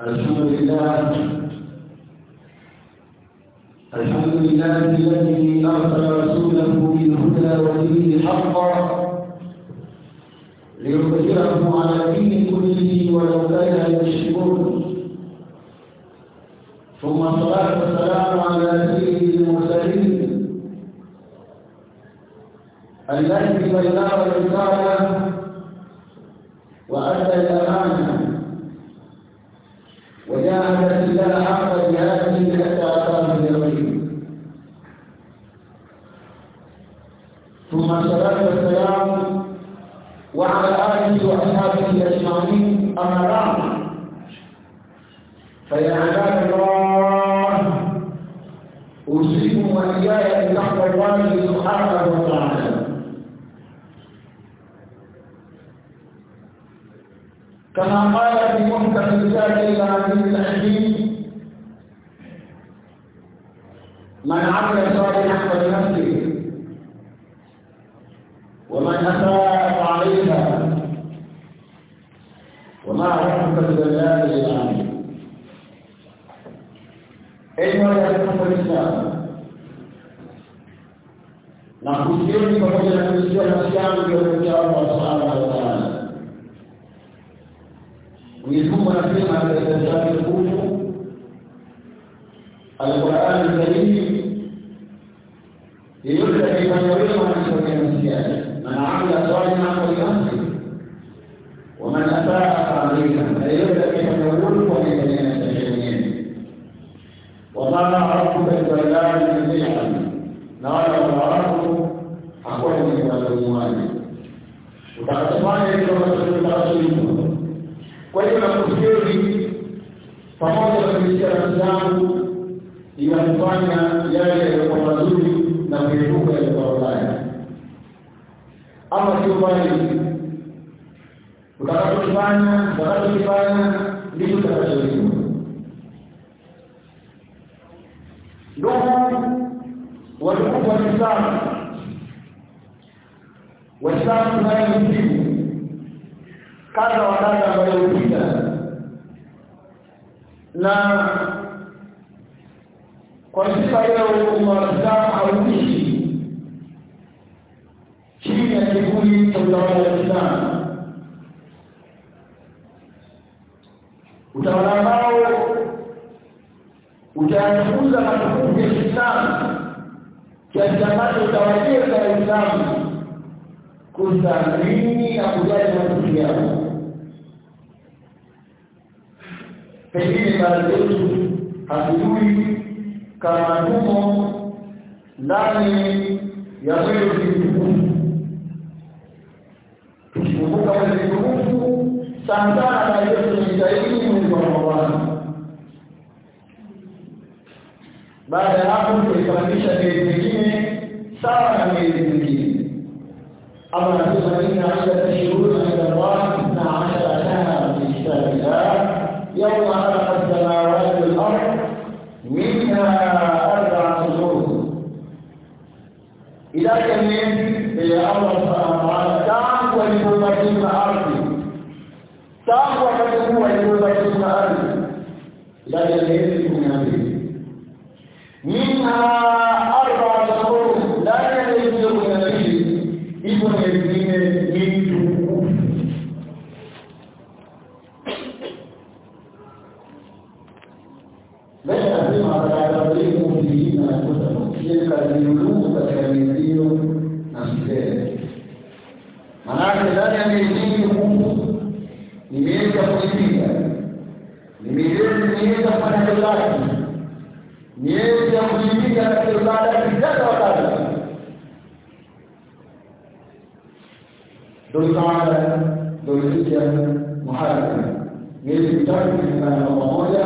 الحمد لله. الحمد لله الذي أرسل رسوله بالهدى ودين الحق ليظهره على الدين كله ولو كره المشركون ثم الصلاة والسلام على سيد المرسلين. الذي بلغ الرسالة وأدى الأمانة. أتاه اليقين ثم الصلاة والسلام وعلى آله وأصحابه أجمعين أما بعد فيا عباد الله أوصيكم وإياي بتقوى الله سبحانه وتعالى. كما قال في محكم الكتاب العزيز الحكيم من عمل صالحا فلنفسه ومن اساء فعليها وما ربك بذلال للعالمين ايها الاخوه الاسلام na kusioni pamoja na nafsi yangu ya Allah subhanahu wa السبيل ليخرج من يريد نفسه من السياسة من عمل صالحا فلنفسه ومن اساء فعليها فليبدا Waislamu tunayemsimu kadha wa kadha waliopita. Na kwa sifa hiyo umma wa Kiislamu hauishi chini ya kivuli cha utawala wa Kiislamu. Utawala ambao utayakuza matukufu ya Kiislamu kiasi ambacho utawajeza Waislamu kuthamini na kujali matukufu yao pengine baadhi yetu hatujui kama tumo ndani ya mwezi mtukufu tukikumbuka mwezi mtukufu sana sana na Yesu tunajitahidi mwezi wa Ramadhani. Baada ya hapo tutaifanikisha miezi mingine sawa na miezi mingine أما تسعين عشرة شهور عند الله اثنا عشر سنة في كتاب الله يوم خلق السماوات والأرض منها أربع شهور إذا كان إلى الله سبحانه وتعالى تعقوا لقربتهم أرضي تعقوا فتكوا لقربتهم أرضي لا يلزم من أمره منها النبي ابن الدين من basi lazima atakatabiriku kujiina na kuta kaliulumu katika mizio na mbele manake ndani ya mizio huku nimeweza kuipiga nimeweza kufanya ibada niweza kujipiga katika ibada kadha wa kadha dulqaada dulhija muharram miezi mitatu kulingana na pamoja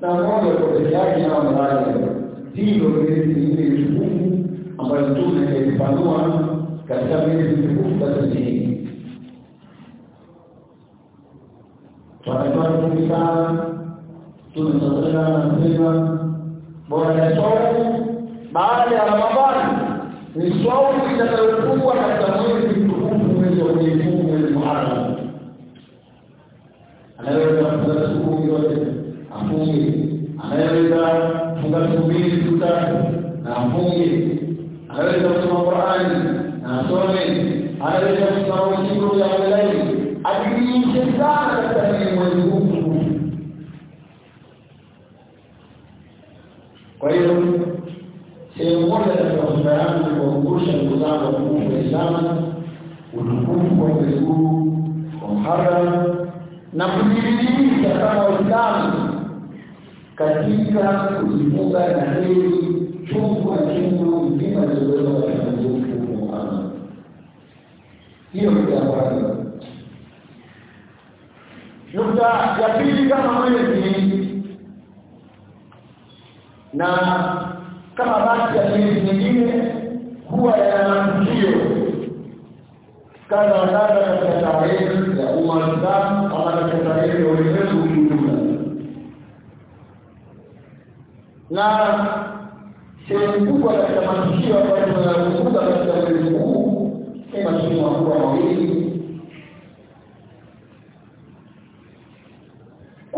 na moja kwa peke yake na mmoja hilo miezi minne mtukufu ambayo mtume alifanua katika miezi mtukufu katika hii tunatoa mtume sana tunasema nasema bora ya swaumu baada ya Ramadhani ni swaumu mwezi mtukufu mwezi wa Mwenyezi Mungu mwezi Muharram anaweza kufunga siku yote afunge anaweza funga siku mbili siku tatu na afunge anaweza kusoma Qur'ani na asome anaweza kusoma usiku ya malaika ajiishe sana katika hili mwezi huu kwa hiyo sehemu moja katika hotuba yangu ni kuwakumbusha ndugu zangu watukufu wa Islamu utukufu wa mwezi huu wa Muharram na kujidhihirisha kama Waislamu katika kujifunga na heri chungu na chungu nzima zilizoweza katika mwezi huu wa Muharram. Hiyo ni ya kwanza. Nukta ya pili, kama mwezi. Na kama basi ya miezi mingine huwa yana matukio. Kadha wa kadha katika tarehe ya umma ama katika tarehe ya ulimwengu kiujumla, na sehemu kubwa katika matukio ambayo tunayakumbuka katika mwezi huu ni matukio makubwa mawili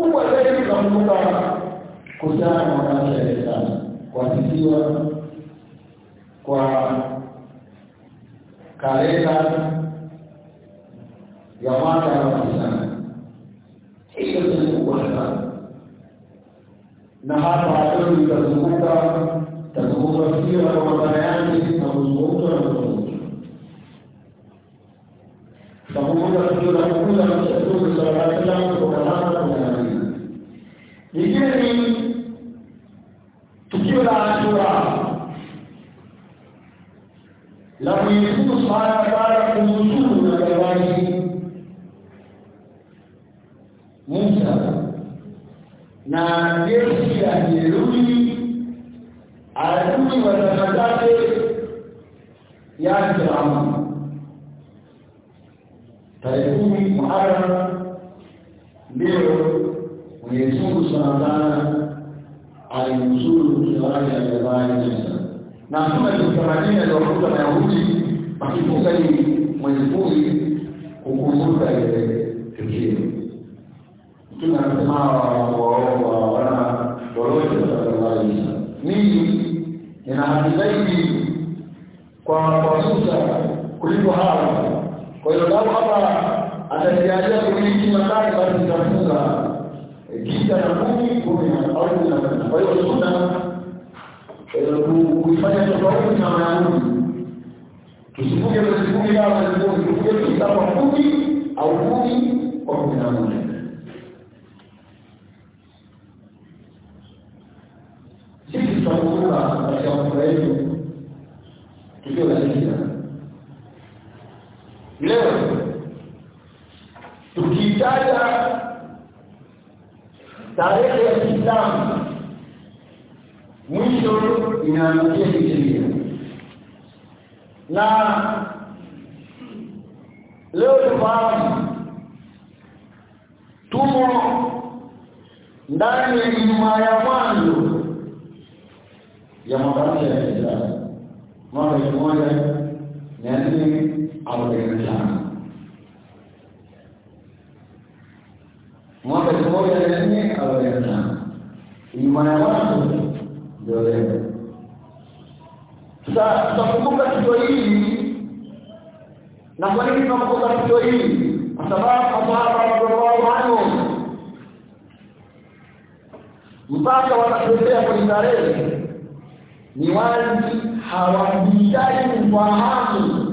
kubwa zaidi tunakumbuka kuhusiana na makanisa ya kuasisiwa kwa kalenda ya mwaka wa. Hiyo ni kubwa sana, na hapa leo tutazunguka tazunguka sio na kwa maana yake na kuzungumza na kuzungumza tutakumbuka tukio la kukuza Mtume sallallahu alaihi wasallam kutoka Maka kwenda Madina. Lingine ni tukio la Ashura la Mwenyezi Mungu Subhanahu wa Ta'ala kumnusuru na jawani Musa na jeshi la Yerudi adui wa zama zake ya Firauni tarehe kumi Muharram ndio Mwenyezi Mungu Subhanahu wa Ta'ala alimzuru kiwanja ya Jabali na hakuna kitamaduni aliwakuta Mayahudi wakifunga hii mwezi kumi kukumbuka ile tukio. Mtume anasema waomba wana lolote wasallam. Mimi nina haki zaidi kwa kwa Musa kuliko hawa. Kwa hiyo lau hapa atajalia kumiliki matatu basi nitafunga kisa na kumi kumi na au na. Kwa hiyo sunna kuifanya tofauti na Mayahudi. Tusifunge mwezi kumi kama mwezi kumi, tufunge tisa kwa kumi au kumi kwa kumi na moja. Sisi tutakumbuka katika mafunzo yetu tukio la hija. Leo tukitaja tarehe ya Kiislamu mwisho inaangukia hijiria na leo tufahamu tumo ndani ya Ijumaa ya mwanzo ya mwaka mpya ya Kiislamu mwaka elfu moja mia nne arobaini mwaka elfu moja mia nne arobaini na tano Ijumaa ya watu ndio leo. Sasa tutakumbuka tukio hili, na kwa nini tunakumbuka tukio hili? Kwa sababu masahaba radhiallahu anhum mpaka wanatembea kwenye tarehe. Ni wazi hawahitaji kufahamu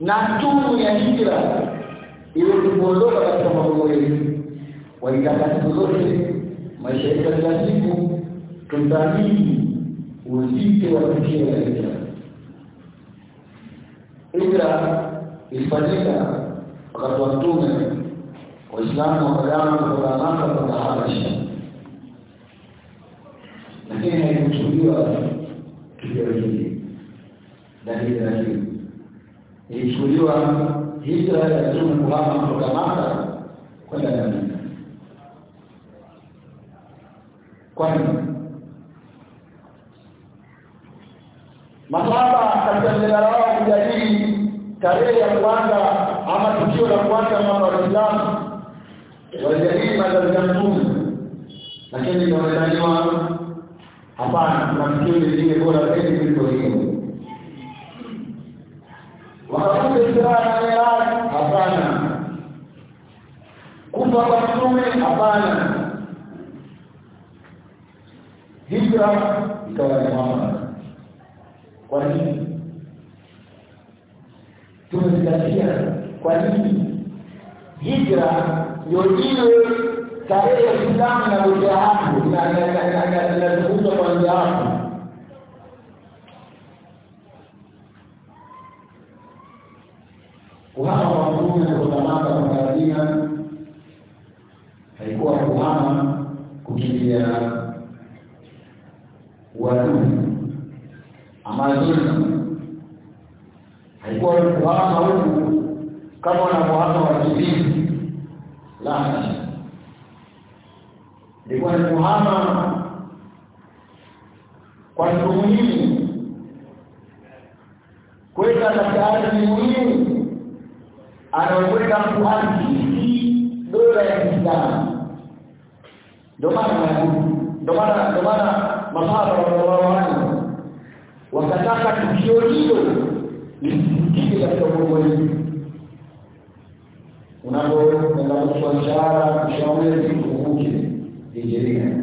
na tunu ya hijra ili katika mambo yetu walitaka siku zote maisha yetu kila siku tuthamini uzito wa tukio la hijra. Hijra ilifanyika wakati wa Mtume, Waislamu wakagana kutoka Maka kwenda Habasha, lakini haikuchukuliwa tukio hili. Hijra hii, ilichukuliwa hijra ya Mtume Muhammad kutoka Maka kwenda Madina. Kwani masahaba katika mjadala wao kujadili tarehe ya kwanza ama tukio la kwanza mwaka wa Uislamu walijadili madhari ya mtume lakini ikaonekaniwa hapana kuna tukio lingine bora zaidi kuliko hilo wakakuja silaha na Miraj hapana kufa kwa mtume hapana hijra ikawa ni Muhammad kwa nini tumezingatia kwa nini hijra ndio ile tarehe ya Uislamu na moja hapo inazungumzwa njia hapo kuhama kwa mtume kutoka Maka kwenda Madina haikuwa kuhama kukimbia uadui. Ama dhulma haikuwa kuhama huku kama wanavyohama wakimbizi la ilikuwa ni kuhama kwa muhimu kwenda katika ardhi muhimu anaokwenda mtu dola ya Kiislamu ndio maana ndio maana ndio maana masahaba radhiallahu anhu wakataka tukio hilo lisikike katika ulimwengu unapoenda kutoa ishara kushauri ukumbuke hijiria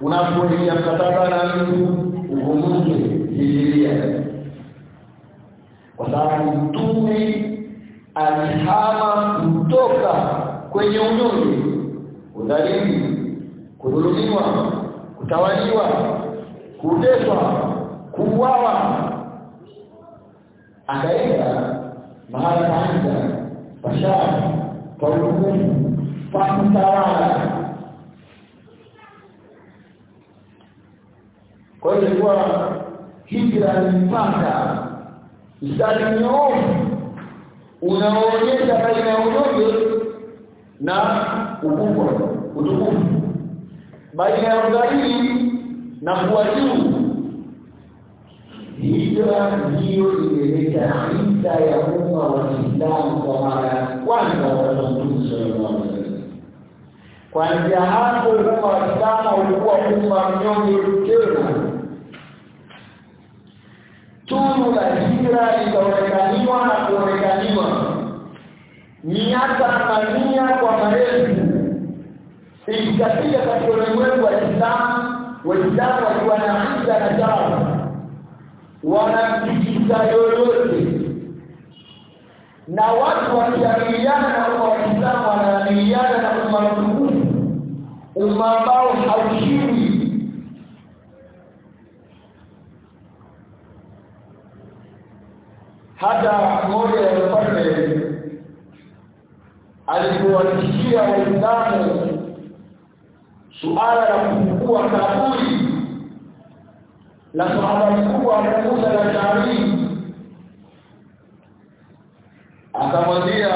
unapoingia mkataba na mtu ukumbuke hijiria kwa sababu mtume alihama kutoka kwenye unyonge. Udhalili kudhulumiwa kutawaliwa kuteswa kuuawa. Akaenda mahala paanza pashari pa utukufu pa kutawala kwa hiyo ilikuwa hijra ni mpaka mstari mnyoofu unaoonyesha baina ya unyonge na ukubwa utukufu baina ya udhalili na kuwa juu hijra ndiyo imeleta hisa ya umma wa Kiislamu kwa mara ya kwanza kwa Mtume sallallahu alaihi wasallam. Kuanzia hapo umma wa Kiislamu ulikuwa umma mnyonge tena. Tunu la hijra litaonekaniwa na kuonekaniwa. Miaka na mia kwa marefu ikikatika katika ulimwengu wa Islamu Waislamu wakiwa na hija na sharafu wanamtikisa yoyote. Na watu wakiamiliana na umma wa Kiislamu wanaamiliana na umma mtukufu. Umma ambao haushindi hata mmoja ya wafalme alipowatishia waislamu suala la kufukua kaburi la sahaba mkubwa wa Musa al-Ash'ari akamwambia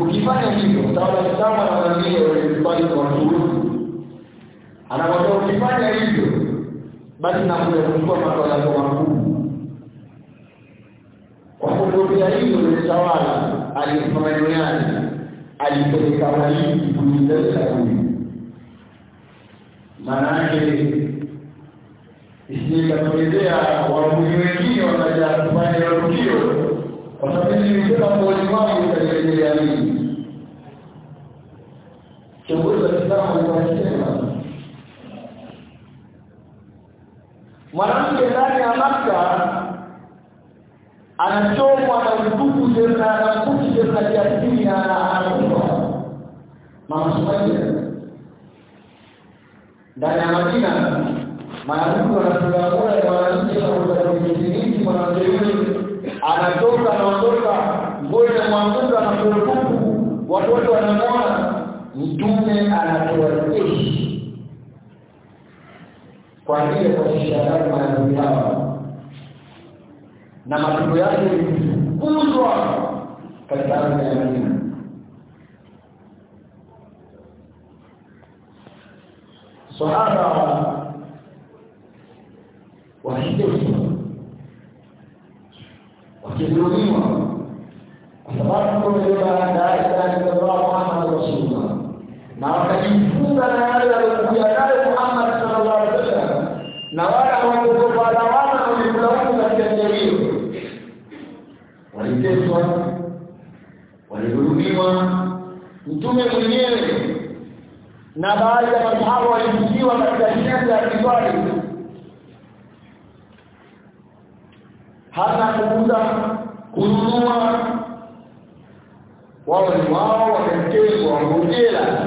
ukifanya hivyo utaona kama anamwambia walikubali kwa watu anamwambia ukifanya hivyo basi nakuja kuchukua makao yako makuu. kwa kutokea hilo ni tawala alifanya duniani alipeleka walii kuingiza huyu maana yake isijatokezea waumini wengine wakaja kufanya hilo kwa sababu nilisema moyoni wangu utaendelea mimi. Kiongozi wa Kiislamu alikuwa mwanamke ndani ya Makka anachomwa na utupu tena anakuti tena kiasili na anakufa mama Sumaia ndani ya Madina mwanamke anafunga moyo ya mwanamke anakuta kwenye mwanamke anatoka anaondoka ngoja na mwanguka na kurukuku watoto wanamwona mtume anatoa jeshi. Kwa ajili ya kuwashishana maadui hawa na matendo yake kuzwa katika ardhi ya Madina sahaba wakiteswa wakidhulumiwa kwa sababu watu wamebeba la ilaha illallah Muhammad rasulullah na wakajifunza na yale yaliyokuja nayo Muhammad sallallahu alaihi wasallam na wale hawakuogopa waliteswa walidhulumiwa mtume mwenyewe na baadhi ya masahaba walifikiwa katika shida ya kibali hata kuuza kununua wao ni wao wametengwa wangojela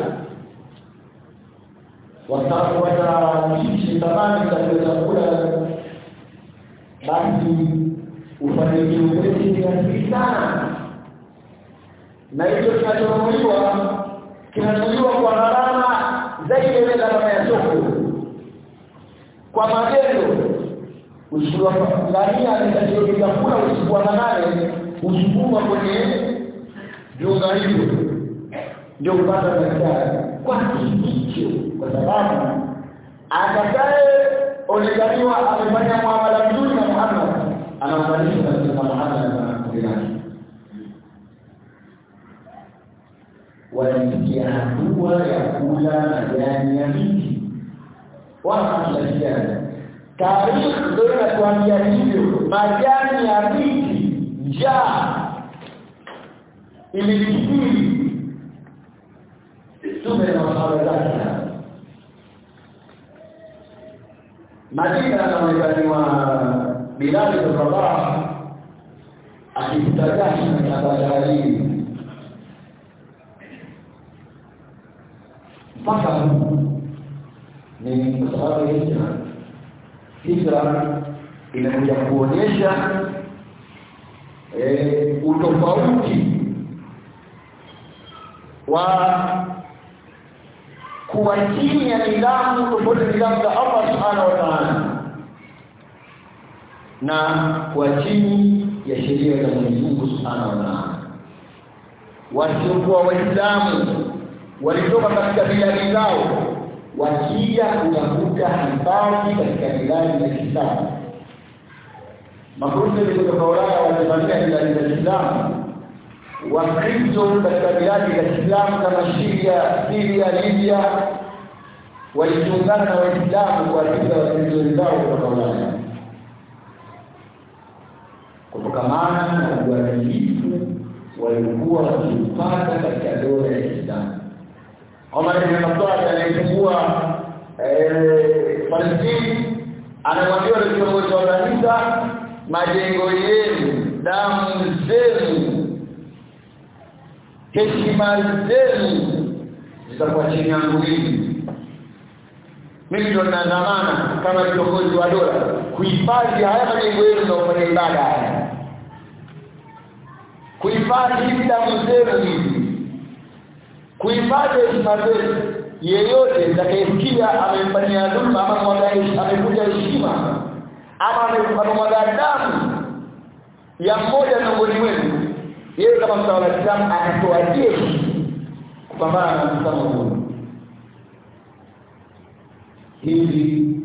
wataishi thamani katika chakula basi ufanikiwe wetu ni asili sana. Na hicho kinachonunuliwa kinanunuliwa kwa gharama zaidi ya gharama ya soko. Kwa magendo usiwa ngamia nitaje chakula usiku wa nane usukuma kwenye viunga hivyo ndio kupata daktari. Kwa hicho? Kwa sababu atakaye onekaniwa amefanya muamala mzuri na Muhammad anaunganisha na Muhammad na kundi lake walifikia hatua ya kula majani ya miti wala kushirikiana taarifa ndio inatuambia hivyo majani ya miti njaa ilikithiri tume na masala zake Madina anaonekaniwa Bilali Rabah akitagashi na tabadali mpaka ni kwa sababu hijra hijra inakuja kuonyesha e, utofauti wa kuwa chini ya nidhamu tofauti nidhamu za Allah subhanahu wa ta'ala na kuwa chini ya sheria za Mwenyezi Mungu subhanahu wa ta'ala. Wasiokuwa waislamu walitoka katika biladi zao wakija kutafuta hifadhi katika biladi ya Kiislamu. Makundi kutoka Ulaya walivamia biladi za Kiislamu. Wakristo katika biladi za Kiislamu kama Syria, Syria, Libya walijiungana na Waislamu kwa ajili ya wakristo zao kutoka Ulaya. Kutokamana na uadilifu waliokuwa wakiupata katika dola Omar ibn Khattab anayefungua eh Palestina anamwambia wale viongozi wa kanisa majengo yenu damu zenu heshima zenu zitakuwa chini yangu mimi. Mimi ndo nina dhamana kama kiongozi wa dola kuhifadhi haya majengo yenu na kufanya ibada haya. Kuhifadhi damu zenu hizi kuhifadhi heshima zetu yeyote atakayesikia amemfanyia dhulma ama amekuja heshima ama amemwaga damu ya mmoja miongoni mwenu yeye kama mtawala wa Islam atatoa jeshi kupambana na mtawala huu. Hivi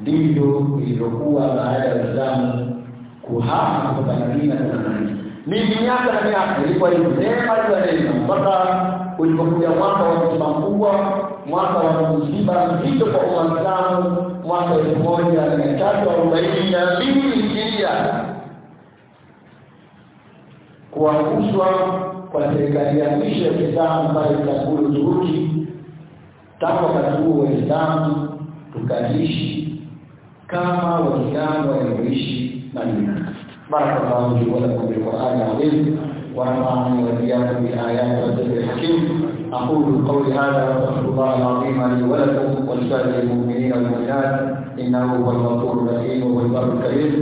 ndivyo ilivyokuwa baada ya Uislamu kuhama kutoka Madina na Ni miaka na miaka ilikuwa hivi neema ya neema mpaka ulipokuja mwaka wa msiba mkubwa mwaka wa msiba mzito kwa Uislamu mwaka elfu moja mia tatu arobaini na mbili hijiria kuangushwa kwa serikali ya mwisho ya Kiislamu pale Istanbul Uturuki. Tangu wakati huo Waislamu tukaishi kama Waislamu walioishi Madina بارك الله لي ولكم بالقرآن العظيم ونفعني وإياكم بالآيات والذكر الحكيم. أقول قولي هذا وأستغفر الله العظيم لي ولكم ولسائر المؤمنين والمؤمنات. إنه هو الغفور الرحيم وهو البر الكريم.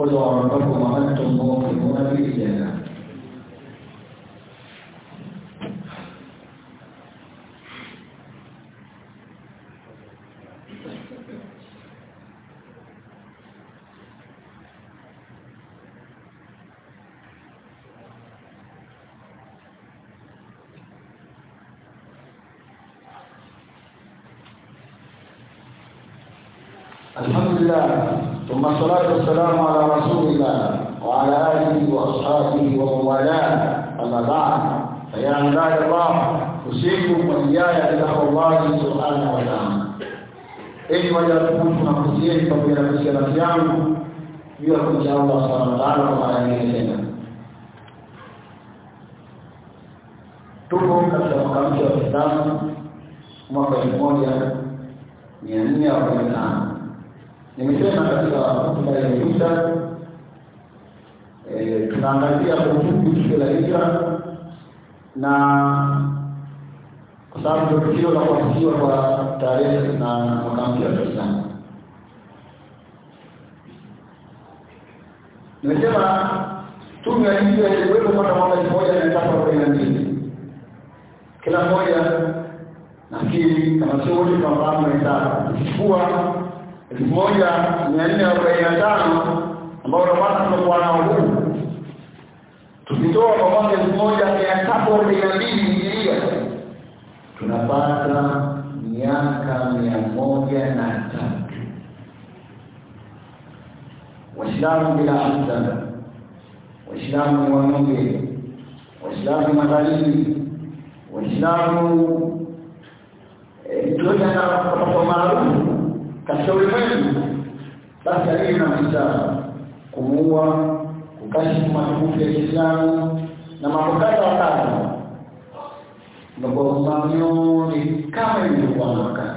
ادعوا ربكم وأنتم موقنون بالإجابة ثم الصلاة والسلام على رسول الله وعلى آله وأصحابه ومن والاه أما بعد فيا عباد الله أوصيكم وإياي بتقوى الله سبحانه وتعالى enyi waja watukufu na kusieni pamoja na kusia nafsi yangu juu ya kumcha Allah subhanahu wa ta'ala kwa mara nyingine tena. Tupo katika mwaka mpya wa Kiislamu mwaka elfu moja mia nne arobaini na tano. Nimesema katika hotuba iliyopita tunaangazia kwa ufupi tukio la Hija na kwa sababu tukio la kuafikiwa kwa tarehe na mwaka mpya wa Kiislamu. Nimesema tume ya Hija ilikuwepo mpaka mwaka elfu moja mia tatu arobaini na mbili. Kila mmoja nafikiri kama sio wote tunafahamu wenzao, ukichukua elfu moja mia nne arobaini na tano ambao unapata tumekuwa nao huu tukitoa kwa mwaka elfu moja mia tatu arobaini na mbili hijiria tunapata miaka mia moja na tatu. Waislamu bila hasa waislamu ni wanyonge waislamu magharibi waislamu tuweza kupata maarufu katika ulimwengu basi aliye na msaa kumuua kukashifu matukufu ya Kiislamu na mambo kadha wa ni kama ilivyokuwa Maka.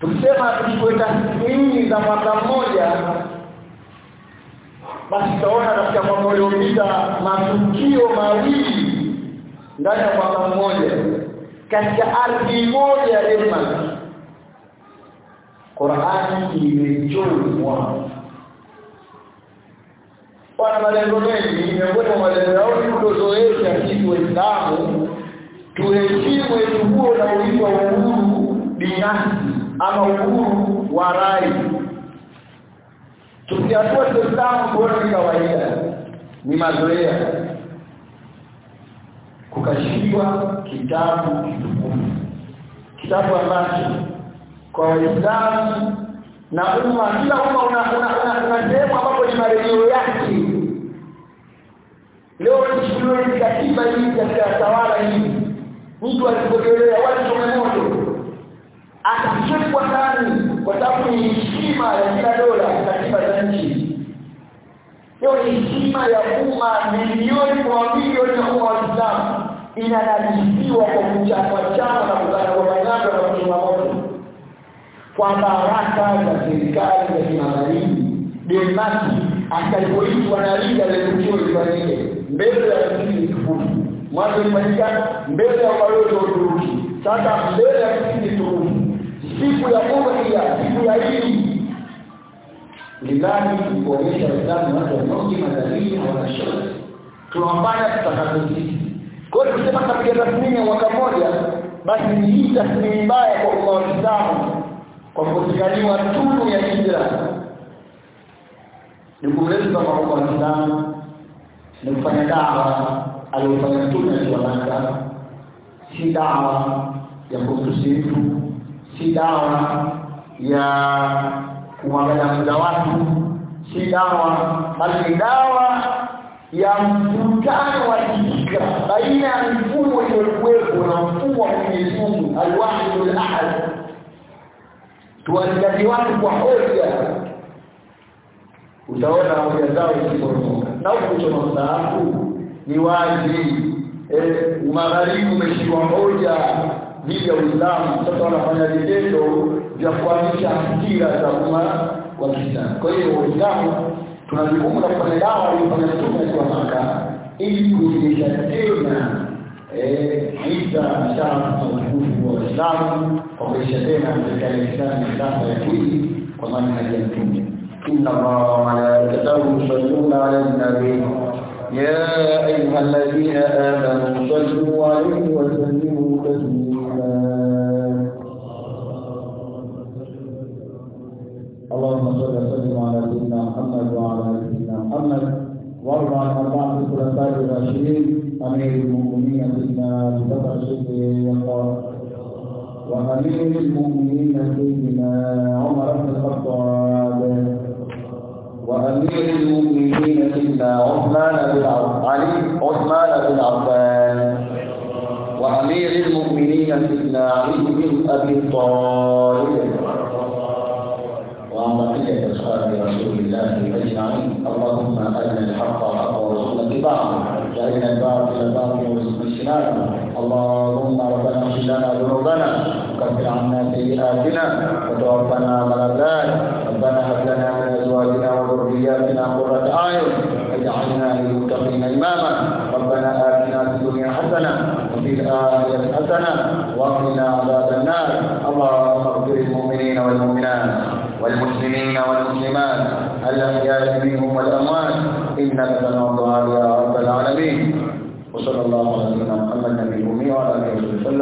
Tukisema tukikwenda tathmini za mwaka mmoja, basi tutaona katika mwaka uliopita matukio mawili ndani ya mwaka katika ardhi moja ya Denmark. Qur'ani imechorwa. Wana malengo mengi miongoni mwa malengo yao ni kutozoesha sisi waislamu tuheshimu huo na ulipo uhuru binafsi ama uhuru wa rai. Tukiatua tuislamu kuona ni kawaida ni mazoea kukashifiwa kitabu kitukufu. Kitabu ambacho kwa waislamu na umma kila umma una una una sehemu ambapo ni marejeo yake. Leo tuchukulie ni katiba hii katika tawala hii mtu alipokelea watu moto. Akachukua ndani kwa sababu ni heshima ya kila dola katiba za nchi. Leo ni heshima ya umma milioni kwa milioni ya umma wa Inanajisiwa kwa kuchapa chama na kukana kwa manyago na kuchoma moto kwa baraka za serikali za kimagharibi Denmark akalipoitwa na liga ile tukio lifanyike mbele ya msikiti tukufu mwanzo ilifanyika mbele ya ubalozi wa Uturuki sasa mbele ya msikiti tukufu siku ya Udhiya siku ya hili lidhani kuonyesha Waislamu watu wanaoji madhalili hawana shoti tunawafanya tutakavyo sisi kwa hiyo tukisema katika tathmini ya mwaka mmoja basi ni hii tathmini mbaya kwa umma wa Kiislamu kwa kutikaniwa tunu ya hijra. Ni kumleta kwa umma wa Kiislamu ni kufanya dawa aliyofanya mtume akiwa Maka. Si dawa ya kumtusifu si dawa ya kumwangalia muda watu si dawa bali ni dawa ya mvutano wa kifikra baina ya mfumo iliyokuwepo na mfumo wa Mwenyezi Mungu al-Wahid tuwazingatie watu kwa hoja. Utaona hoja zao zikiporomoka. Na ukichoma mstaafu ni wazi eh magharibi umeshiwa hoja dhidi ya Uislamu. Sasa wanafanya vitendo vya kuhamisha fikira za umma wa Kiislamu. Kwa hiyo Uislamu tuna jukumu la kufanya dawa iliyofanya mtume kwa ili kurejesha tena eh Isa mshara na utukufu wa Uislamu kwa kurejesha tena serikali ya Kiislamu sasa ya kweli kwa maana ya mtume inna Allaha wa malaikatahu yusalluna ala nabii يا أيها الذين آمنوا صلوا عليه وسلموا تسليما اللهم صل وسلم على سيدنا محمد وعلى ال سيدنا محمد وارض عن اربعه الخلفاء الراشدين أمير المؤمنين سيدنا ابي بكر الصديق وأمير المؤمنين سيدنا عمر بن الخطاب. وأمير المؤمنين سيدنا عثمان بن علي عثمان بن عفان. وأمير المؤمنين سيدنا علي بن أبي طالب. وعن بقية أصحاب رسول الله أجمعين اللهم أرنا الحق حقا وارزقنا اتباعه وأرنا الباطل باطلا وارزقنا اجتنابه اللهم ربنا اغفر لنا ذنوبنا وكفر عنا سيئاتنا وتوفنا مع الأبرار ربنا هب لنا من أزواجنا وذرياتنا قرة أعين واجعلنا للمتقين إماما. ربنا آتنا في الدنيا حسنة وفي الآخرة حسنة وقنا عذاب النار. اللهم اغفر للمؤمنين والمؤمنات. والمسلمين والمسلمات الأحياء منهم والأموات. إنك الدعاء يا رب العالمين. وصلى الله على سيدنا محمد النبي الأمي وعلى آله وصحبه وسلم.